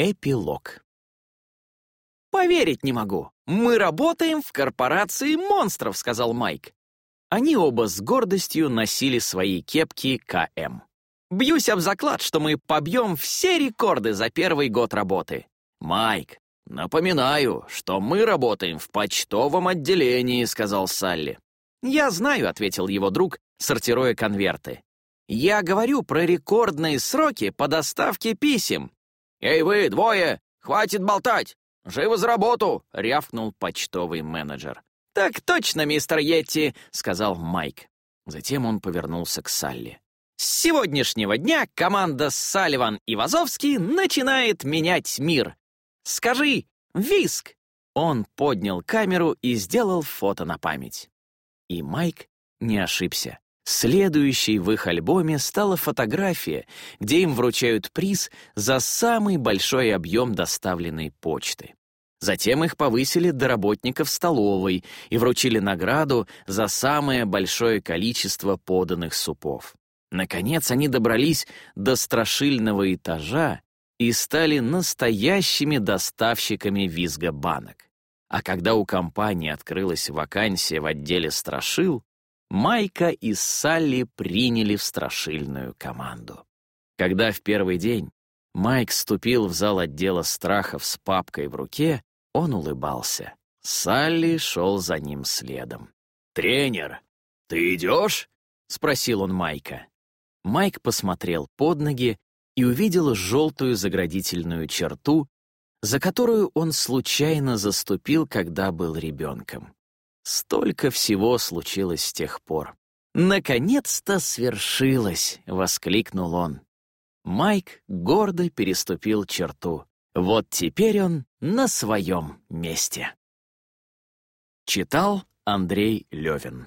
Эпилог. «Поверить не могу. Мы работаем в корпорации монстров», — сказал Майк. Они оба с гордостью носили свои кепки КМ. «Бьюсь об заклад, что мы побьем все рекорды за первый год работы». «Майк, напоминаю, что мы работаем в почтовом отделении», — сказал Салли. «Я знаю», — ответил его друг, сортируя конверты. «Я говорю про рекордные сроки по доставке писем». «Эй вы, двое, хватит болтать! Живо за работу!» — рявкнул почтовый менеджер. «Так точно, мистер Йетти», — сказал Майк. Затем он повернулся к Салли. «С сегодняшнего дня команда Салливан и Вазовский начинает менять мир. Скажи «Виск!»» Он поднял камеру и сделал фото на память. И Майк не ошибся. Следующей в их альбоме стала фотография, где им вручают приз за самый большой объем доставленной почты. Затем их повысили до работников столовой и вручили награду за самое большое количество поданных супов. Наконец они добрались до страшильного этажа и стали настоящими доставщиками визга банок. А когда у компании открылась вакансия в отделе страшил, Майка и Салли приняли в страшильную команду. Когда в первый день Майк ступил в зал отдела страхов с папкой в руке, он улыбался. Салли шел за ним следом. «Тренер, ты идешь?» — спросил он Майка. Майк посмотрел под ноги и увидел желтую заградительную черту, за которую он случайно заступил, когда был ребенком. Столько всего случилось с тех пор. «Наконец-то свершилось!» — воскликнул он. Майк гордо переступил черту. Вот теперь он на своем месте. Читал Андрей Левин